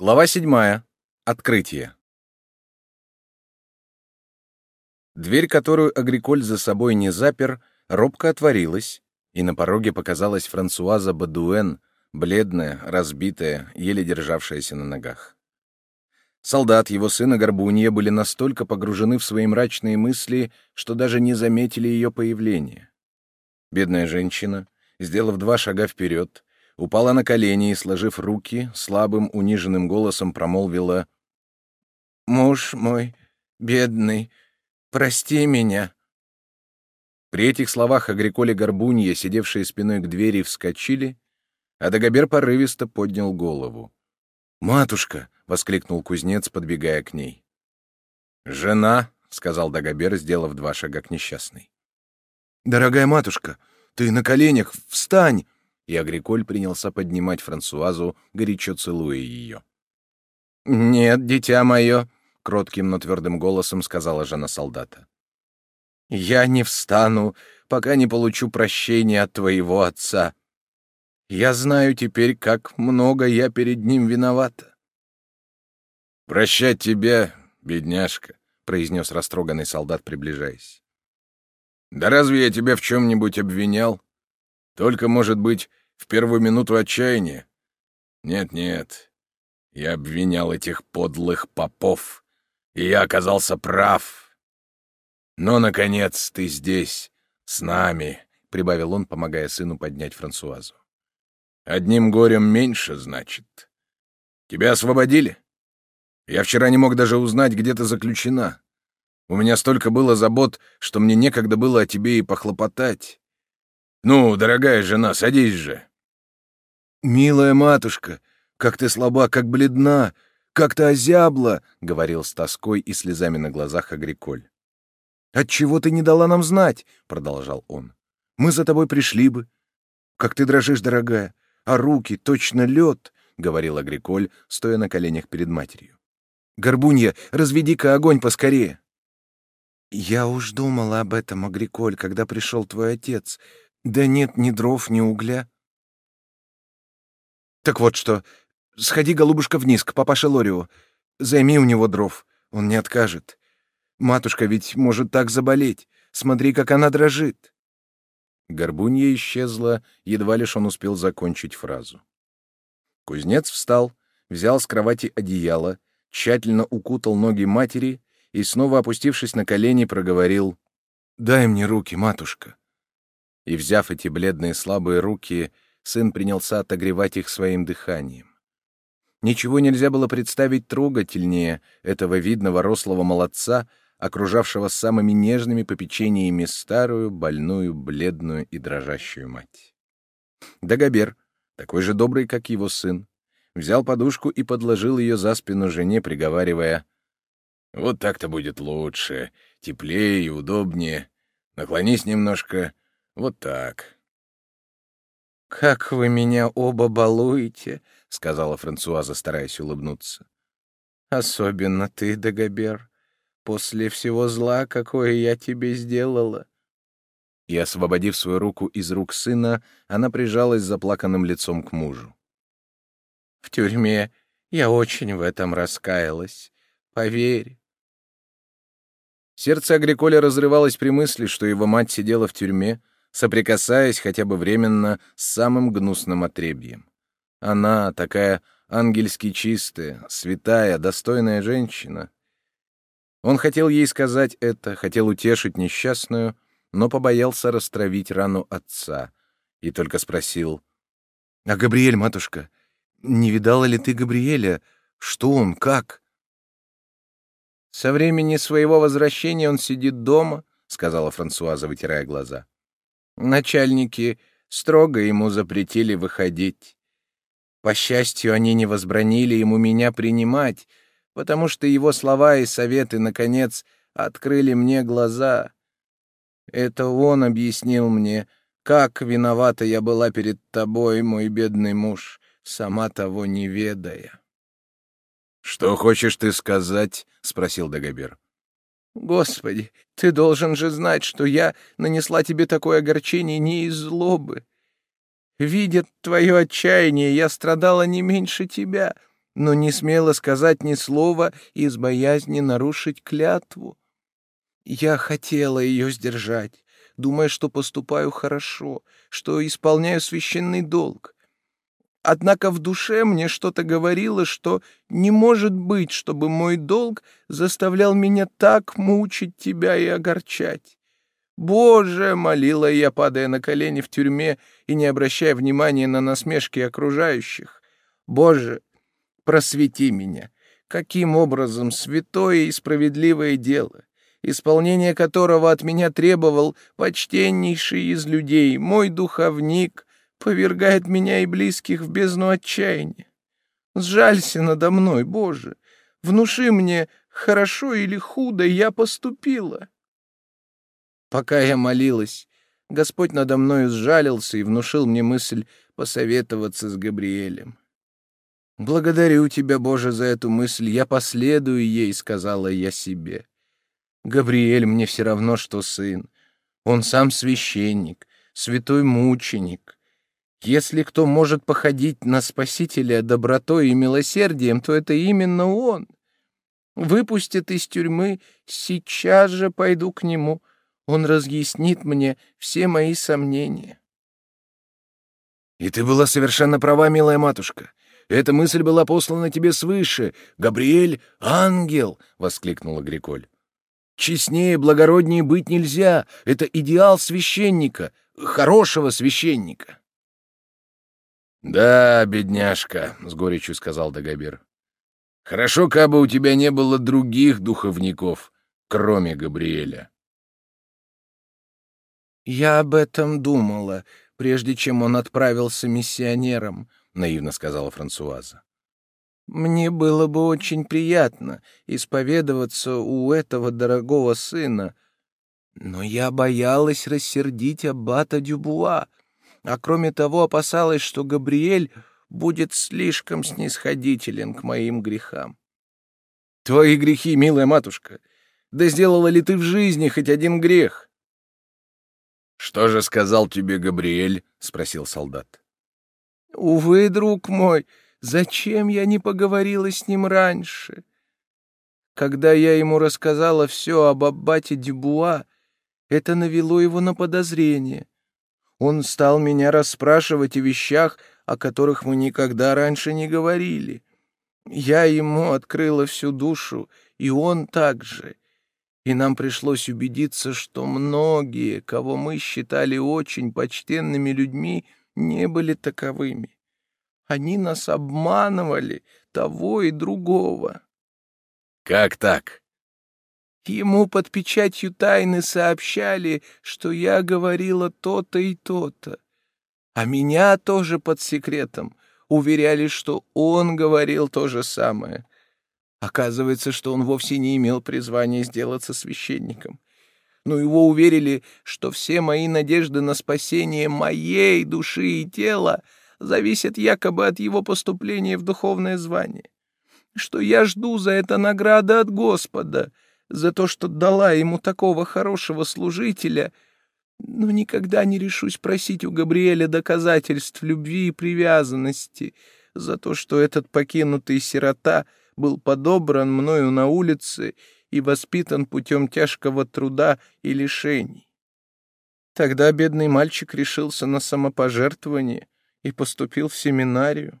Глава седьмая. Открытие. Дверь, которую Агриколь за собой не запер, робко отворилась, и на пороге показалась Франсуаза Бадуэн, бледная, разбитая, еле державшаяся на ногах. Солдат, его сына Горбунья, были настолько погружены в свои мрачные мысли, что даже не заметили ее появления. Бедная женщина, сделав два шага вперед, упала на колени и, сложив руки, слабым, униженным голосом промолвила «Муж мой, бедный, прости меня». При этих словах Агриколе Горбунья, сидевшие спиной к двери, вскочили, а Дагобер порывисто поднял голову. «Матушка!» — воскликнул кузнец, подбегая к ней. «Жена!» — сказал Дагобер, сделав два шага к несчастной. «Дорогая матушка, ты на коленях, встань!» И Агриколь принялся поднимать Франсуазу, горячо целуя ее. «Нет, дитя мое», — кротким, но твердым голосом сказала жена солдата. «Я не встану, пока не получу прощения от твоего отца. Я знаю теперь, как много я перед ним виновата». «Прощать тебя, бедняжка», — произнес растроганный солдат, приближаясь. «Да разве я тебя в чем-нибудь обвинял? Только, может быть, в первую минуту отчаяния? Нет-нет, я обвинял этих подлых попов, и я оказался прав. Но, наконец, ты здесь, с нами, — прибавил он, помогая сыну поднять Франсуазу. Одним горем меньше, значит. Тебя освободили? Я вчера не мог даже узнать, где ты заключена. У меня столько было забот, что мне некогда было о тебе и похлопотать. Ну, дорогая жена, садись же. «Милая матушка, как ты слаба, как бледна, как ты озябла!» — говорил с тоской и слезами на глазах Агриколь. «Отчего ты не дала нам знать?» — продолжал он. «Мы за тобой пришли бы. Как ты дрожишь, дорогая, а руки точно лед!» — говорил Агриколь, стоя на коленях перед матерью. «Горбунья, разведи-ка огонь поскорее!» «Я уж думала об этом, Агриколь, когда пришел твой отец. Да нет ни дров, ни угля. Так вот что, сходи, голубушка, вниз к папаше Лорио. Займи у него дров, он не откажет. Матушка ведь может так заболеть. Смотри, как она дрожит. Горбунья исчезла, едва лишь он успел закончить фразу. Кузнец встал, взял с кровати одеяло, тщательно укутал ноги матери и, снова опустившись на колени, проговорил «Дай мне руки, матушка». И, взяв эти бледные слабые руки, сын принялся отогревать их своим дыханием. Ничего нельзя было представить трогательнее этого видного рослого молодца, окружавшего самыми нежными попечениями старую, больную, бледную и дрожащую мать. Дагобер, такой же добрый, как его сын, взял подушку и подложил ее за спину жене, приговаривая, «Вот так-то будет лучше, теплее и удобнее. Наклонись немножко, вот так. «Как вы меня оба балуете», — сказала Франсуаза, стараясь улыбнуться. «Особенно ты, Дагобер, после всего зла, какое я тебе сделала». И, освободив свою руку из рук сына, она прижалась заплаканным лицом к мужу. «В тюрьме я очень в этом раскаялась. Поверь». Сердце Агриколя разрывалось при мысли, что его мать сидела в тюрьме, соприкасаясь хотя бы временно с самым гнусным отребьем. Она такая ангельски чистая, святая, достойная женщина. Он хотел ей сказать это, хотел утешить несчастную, но побоялся растравить рану отца и только спросил, «А Габриэль, матушка, не видала ли ты Габриэля? Что он, как?» «Со времени своего возвращения он сидит дома», — сказала Франсуаза, вытирая глаза. Начальники строго ему запретили выходить. По счастью, они не возбранили ему меня принимать, потому что его слова и советы, наконец, открыли мне глаза. Это он объяснил мне, как виновата я была перед тобой, мой бедный муж, сама того не ведая. — Что хочешь ты сказать? — спросил Дагобер. Господи, ты должен же знать, что я нанесла тебе такое огорчение не из злобы. Видя твое отчаяние, я страдала не меньше тебя, но не смела сказать ни слова из боязни нарушить клятву. Я хотела ее сдержать, думая, что поступаю хорошо, что исполняю священный долг. Однако в душе мне что-то говорило, что не может быть, чтобы мой долг заставлял меня так мучить тебя и огорчать. «Боже!» — молила я, падая на колени в тюрьме и не обращая внимания на насмешки окружающих. «Боже, просвети меня! Каким образом святое и справедливое дело, исполнение которого от меня требовал почтеннейший из людей, мой духовник, повергает меня и близких в бездну отчаяния? Сжалься надо мной, Боже! Внуши мне, хорошо или худо я поступила!» Пока я молилась, Господь надо мною сжалился и внушил мне мысль посоветоваться с Габриэлем. «Благодарю тебя, Боже, за эту мысль, я последую ей», — сказала я себе. «Габриэль мне все равно, что сын. Он сам священник, святой мученик. Если кто может походить на Спасителя добротой и милосердием, то это именно он. Выпустит из тюрьмы, сейчас же пойду к нему» Он разъяснит мне все мои сомнения. И ты была совершенно права, милая матушка. Эта мысль была послана тебе свыше. Габриэль — ангел! — воскликнула Гриколь. Честнее, благороднее быть нельзя. Это идеал священника, хорошего священника. «Да, бедняжка», — с горечью сказал Дагобер. «Хорошо, кабы у тебя не было других духовников, кроме Габриэля». «Я об этом думала, прежде чем он отправился миссионером», — наивно сказала Франсуаза. «Мне было бы очень приятно исповедоваться у этого дорогого сына, но я боялась рассердить аббата Дюбуа, а кроме того опасалась, что Габриэль будет слишком снисходителен к моим грехам». «Твои грехи, милая матушка! Да сделала ли ты в жизни хоть один грех?» «Что же сказал тебе Габриэль?» — спросил солдат. «Увы, друг мой, зачем я не поговорила с ним раньше? Когда я ему рассказала все об аббате Дюбуа, это навело его на подозрение. Он стал меня расспрашивать о вещах, о которых мы никогда раньше не говорили. Я ему открыла всю душу, и он также и нам пришлось убедиться, что многие, кого мы считали очень почтенными людьми, не были таковыми. Они нас обманывали, того и другого. Как так? Ему под печатью тайны сообщали, что я говорила то-то и то-то. А меня тоже под секретом уверяли, что он говорил то же самое. Оказывается, что он вовсе не имел призвания сделаться священником. Но его уверили, что все мои надежды на спасение моей души и тела зависят якобы от его поступления в духовное звание. Что я жду за это награды от Господа, за то, что дала ему такого хорошего служителя, но никогда не решусь просить у Габриэля доказательств любви и привязанности за то, что этот покинутый сирота — был подобран мною на улице и воспитан путем тяжкого труда и лишений. Тогда бедный мальчик решился на самопожертвование и поступил в семинарию.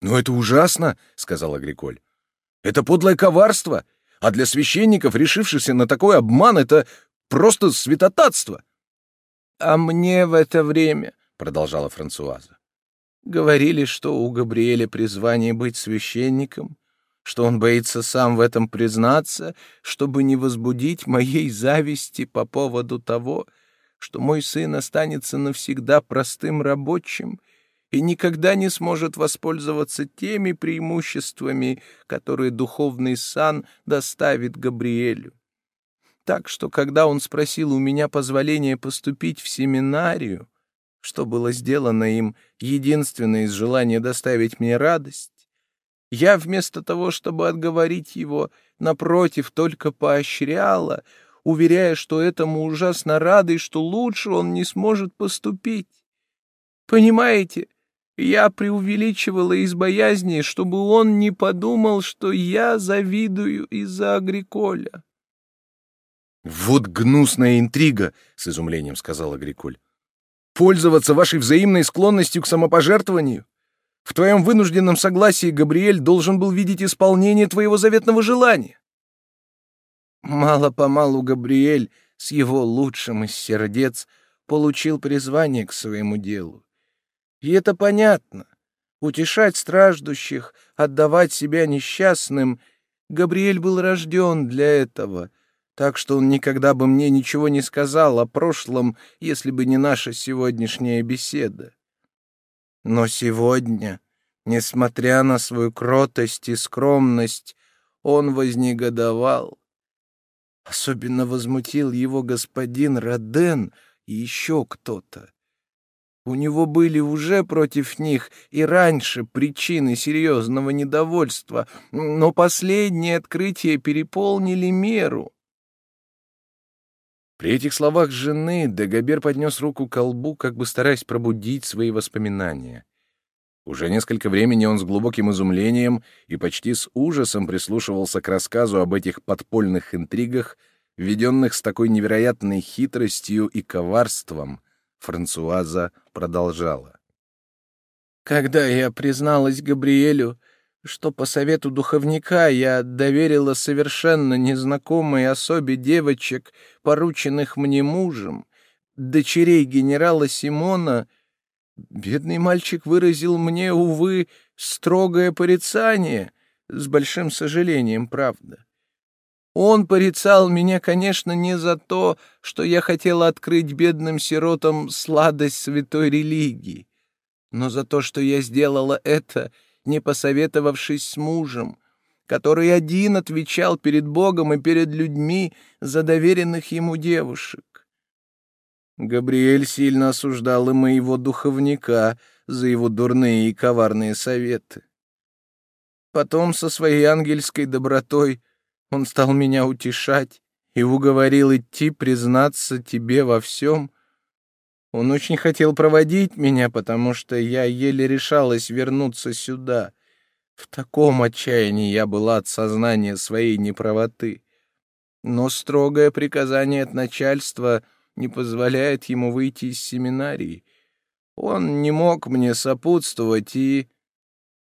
«Но это ужасно», — сказал Агриколь. «Это подлое коварство, а для священников, решившихся на такой обман, это просто святотатство». «А мне в это время», — продолжала Франсуаза, Говорили, что у Габриэля призвание быть священником, что он боится сам в этом признаться, чтобы не возбудить моей зависти по поводу того, что мой сын останется навсегда простым рабочим и никогда не сможет воспользоваться теми преимуществами, которые духовный сан доставит Габриэлю. Так что, когда он спросил у меня позволения поступить в семинарию, что было сделано им единственное из желания доставить мне радость, я вместо того, чтобы отговорить его, напротив, только поощряла, уверяя, что этому ужасно рада и что лучше он не сможет поступить. Понимаете, Я преувеличивала из боязни, чтобы он не подумал, что я завидую из-за Агриколя. «Вот гнусная интрига!» — с изумлением сказал Агриколь. «Пользоваться вашей взаимной склонностью к самопожертвованию? В твоем вынужденном согласии Габриэль должен был видеть исполнение твоего заветного желания». Мало-помалу Габриэль с его лучшим из сердец получил призвание к своему делу. И это понятно. Утешать страждущих, отдавать себя несчастным. Габриэль был рожден для этого, так что он никогда бы мне ничего не сказал о прошлом, если бы не наша сегодняшняя беседа. Но сегодня, несмотря на свою кротость и скромность, он вознегодовал. Особенно возмутил его господин Роден и еще кто-то. У него были уже против них и раньше причины серьезного недовольства, но последние открытия переполнили меру. При этих словах жены Дагобер поднес руку к колбу, как бы стараясь пробудить свои воспоминания. Уже несколько времени он с глубоким изумлением и почти с ужасом прислушивался к рассказу об этих подпольных интригах, введенных с такой невероятной хитростью и коварством, Франсуаза продолжала. «Когда я призналась Габриэлю, что по совету духовника я доверила совершенно незнакомой особе девочек, порученных мне мужем, дочерей генерала Симона, бедный мальчик выразил мне, увы, строгое порицание, с большим сожалением, правда. Он порицал меня, конечно, не за то, что я хотела открыть бедным сиротам сладость святой религии, но за то, что я сделала это, не посоветовавшись с мужем, который один отвечал перед Богом и перед людьми за доверенных ему девушек. Габриэль сильно осуждал и моего духовника за его дурные и коварные советы. Потом со своей ангельской добротой он стал меня утешать и уговорил идти признаться тебе во всем. Он очень хотел проводить меня, потому что я еле решалась вернуться сюда. В таком отчаянии я была от сознания своей неправоты. Но строгое приказание от начальства не позволяет ему выйти из семинарии. Он не мог мне сопутствовать и...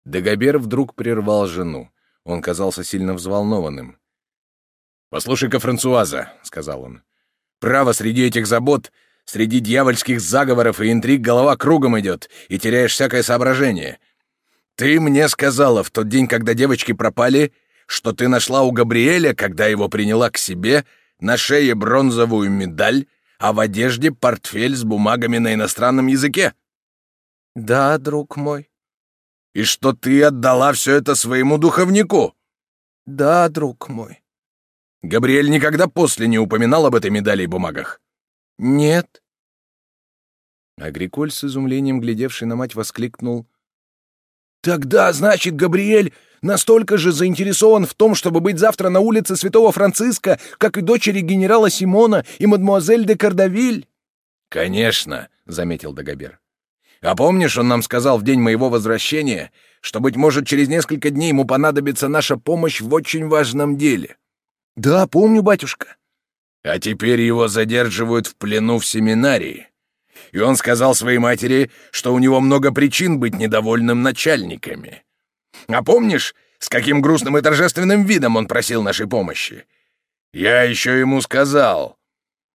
Дагобер вдруг прервал жену. Он казался сильно взволнованным. «Послушай-ка, Франсуаза», — сказал он, — «право среди этих забот, среди дьявольских заговоров и интриг голова кругом идет, и теряешь всякое соображение. Ты мне сказала в тот день, когда девочки пропали, что ты нашла у Габриэля, когда его приняла к себе, на шее бронзовую медаль, а в одежде портфель с бумагами на иностранном языке». «Да, друг мой». «И что ты отдала все это своему духовнику?» «Да, друг мой». Габриэль никогда после не упоминал об этой медали и бумагах? Нет. Агриколь с изумлением, глядевший на мать, воскликнул. Тогда, значит, Габриэль настолько же заинтересован в том, чтобы быть завтра на улице Святого Франциска, как и дочери генерала Симона и мадмуазель де Кардавиль? Конечно, заметил Дагобер. А помнишь, он нам сказал в день моего возвращения, что, быть может, через несколько дней ему понадобится наша помощь в очень важном деле? «Да, помню, батюшка». «А теперь его задерживают в плену в семинарии. И он сказал своей матери, что у него много причин быть недовольным начальниками. А помнишь, с каким грустным и торжественным видом он просил нашей помощи? Я еще ему сказал».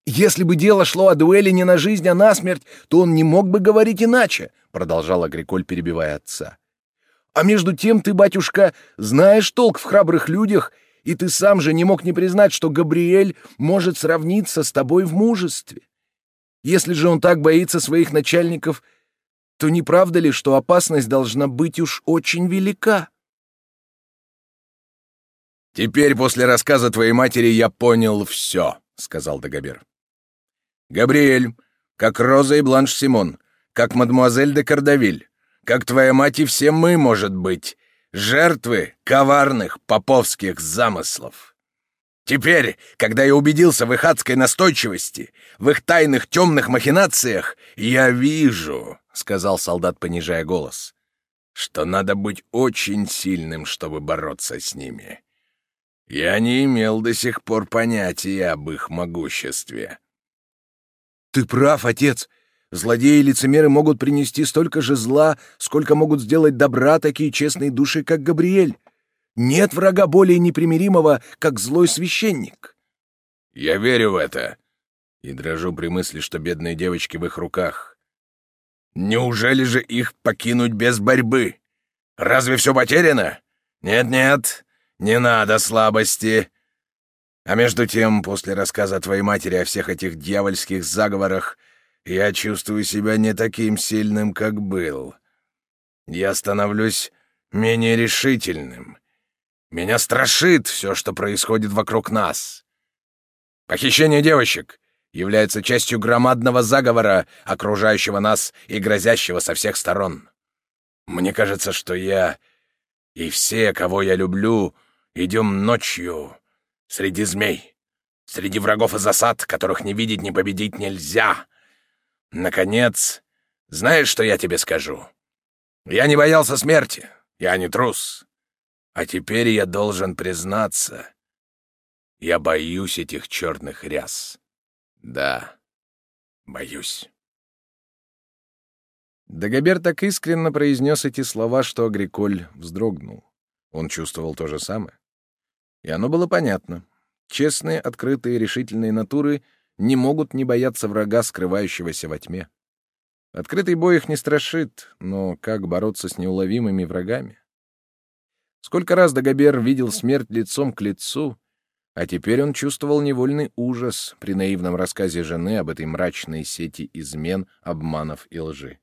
«Если бы дело шло о дуэли не на жизнь, а на смерть, то он не мог бы говорить иначе», — продолжал Агриколь, перебивая отца. «А между тем ты, батюшка, знаешь толк в храбрых людях и ты сам же не мог не признать, что Габриэль может сравниться с тобой в мужестве. Если же он так боится своих начальников, то не правда ли, что опасность должна быть уж очень велика? «Теперь после рассказа твоей матери я понял все», — сказал Дагобер. «Габриэль, как Роза и Бланш Симон, как мадемуазель де Кардавиль, как твоя мать и все мы, может быть, жертвы коварных поповских замыслов. Теперь, когда я убедился в их адской настойчивости, в их тайных темных махинациях, я вижу, — сказал солдат, понижая голос, — «что надо быть очень сильным, чтобы бороться с ними. Я не имел до сих пор понятия об их могуществе». «Ты прав, отец. Злодеи и лицемеры могут принести столько же зла, сколько могут сделать добра такие честные души, как Габриэль. Нет врага более непримиримого, как злой священник». «Я верю в это», и дрожу при мысли, что бедные девочки в их руках. Неужели же их покинуть без борьбы? Разве все потеряно? Нет-нет, не надо слабости. А между тем, после рассказа твоей матери о всех этих дьявольских заговорах, я чувствую себя не таким сильным, как был. Я становлюсь менее решительным. Меня страшит все, что происходит вокруг нас. Похищение девочек является частью громадного заговора, окружающего нас и грозящего со всех сторон. Мне кажется, что я и все, кого я люблю, идем ночью среди змей, среди врагов и засад, которых не видеть, не победить нельзя. Наконец, знаешь, что я тебе скажу? Я не боялся смерти, я не трус. А теперь я должен признаться, я боюсь этих черных ряс. Да, боюсь. Дагобер так искренно произнес эти слова, что Агриколь вздрогнул. Он чувствовал то же самое. И оно было понятно. Честные, открытые, решительные натуры не могут не бояться врага, скрывающегося во тьме. Открытый бой их не страшит, но как бороться с неуловимыми врагами? Сколько раз Дагобер видел смерть лицом к лицу, а теперь он чувствовал невольный ужас при наивном рассказе жены об этой мрачной сети измен, обманов и лжи.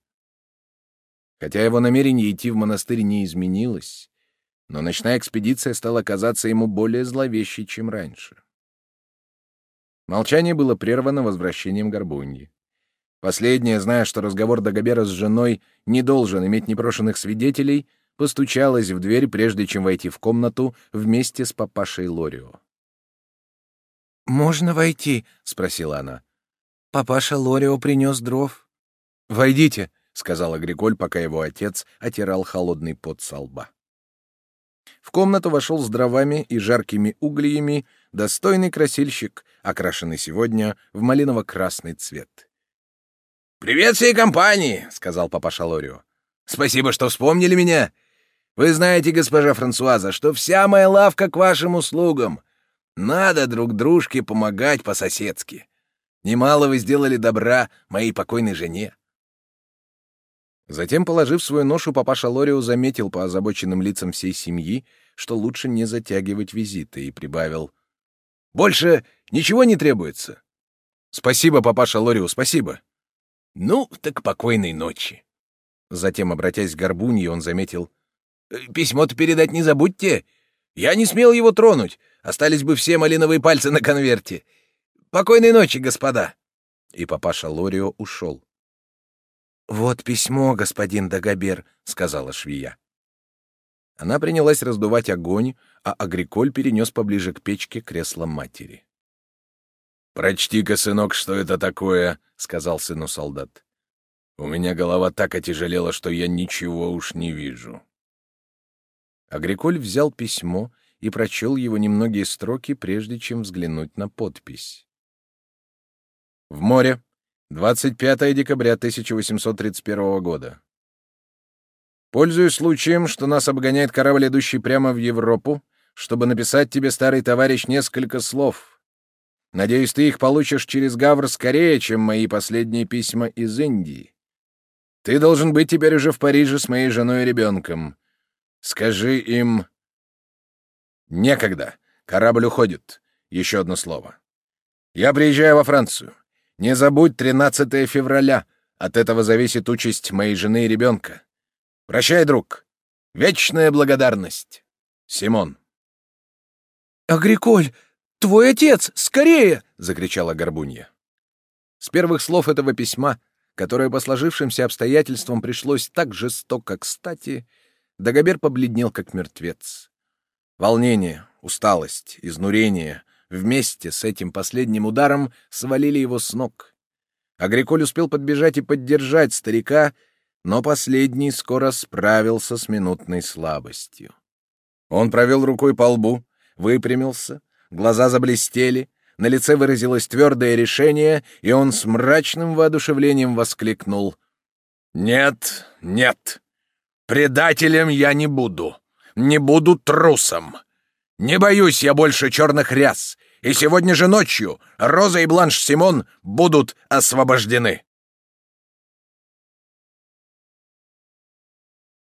Хотя его намерение идти в монастырь не изменилось, но ночная экспедиция стала казаться ему более зловещей, чем раньше. Молчание было прервано возвращением Горбуньи. Последняя, зная, что разговор Дагобера с женой не должен иметь непрошенных свидетелей, постучалась в дверь, прежде чем войти в комнату вместе с папашей Лорио. «Можно войти?» — спросила она. «Папаша Лорио принес дров». «Войдите», — сказал Агриколь, пока его отец отирал холодный пот со лба. В комнату вошел с дровами и жаркими углями достойный красильщик, окрашенный сегодня в малиново-красный цвет. «Привет всей компании!» — сказал папаша Лорио. «Спасибо, что вспомнили меня. Вы знаете, госпожа Франсуаза, что вся моя лавка к вашим услугам. Надо друг дружке помогать по-соседски. Немало вы сделали добра моей покойной жене. Затем, положив свою ношу, папаша Лорио заметил по озабоченным лицам всей семьи, что лучше не затягивать визиты, и прибавил. «Больше ничего не требуется?» «Спасибо, папаша Лорио, спасибо». «Ну, так покойной ночи». Затем, обратясь к Горбунье, он заметил. «Э, «Письмо-то передать не забудьте. Я не смел его тронуть. Остались бы все малиновые пальцы на конверте. Покойной ночи, господа!» И папаша Лорио ушел. «Вот письмо, господин Дагобер», — сказала швея. Она принялась раздувать огонь, а Агриколь перенес поближе к печке кресло матери. «Прочти-ка, сынок, что это такое», — сказал сыну солдат. «У меня голова так отяжелела, что я ничего уж не вижу». Агриколь взял письмо и прочел его немногие строки, прежде чем взглянуть на подпись. В море. 25 декабря 1831 года. Пользуясь случаем, что нас обгоняет корабль, идущий прямо в Европу, чтобы написать тебе, старый товарищ, несколько слов. Надеюсь, ты их получишь через Гавр скорее, чем мои последние письма из Индии. Ты должен быть теперь уже в Париже с моей женой и ребенком. Скажи им, Некогда. Корабль уходит. Еще одно слово. Я приезжаю во Францию. Не забудь 13 февраля. От этого зависит участь моей жены и ребенка. Прощай, друг. Вечная благодарность. Симон. «Агриколь, твой отец! Скорее!» — закричала Горбунья. С первых слов этого письма, которое по сложившимся обстоятельствам пришлось так жестоко кстати, Дагобер побледнел, как мертвец. Волнение, усталость, изнурение вместе с этим последним ударом свалили его с ног. Агриколь успел подбежать и поддержать старика, но последний скоро справился с минутной слабостью. Он провел рукой по лбу, выпрямился, глаза заблестели, на лице выразилось твердое решение, и он с мрачным воодушевлением воскликнул. «Нет, нет, предателем я не буду, не буду трусом. Не боюсь я больше черных ряс, и сегодня же ночью Роза и Бланш Симон будут освобождены».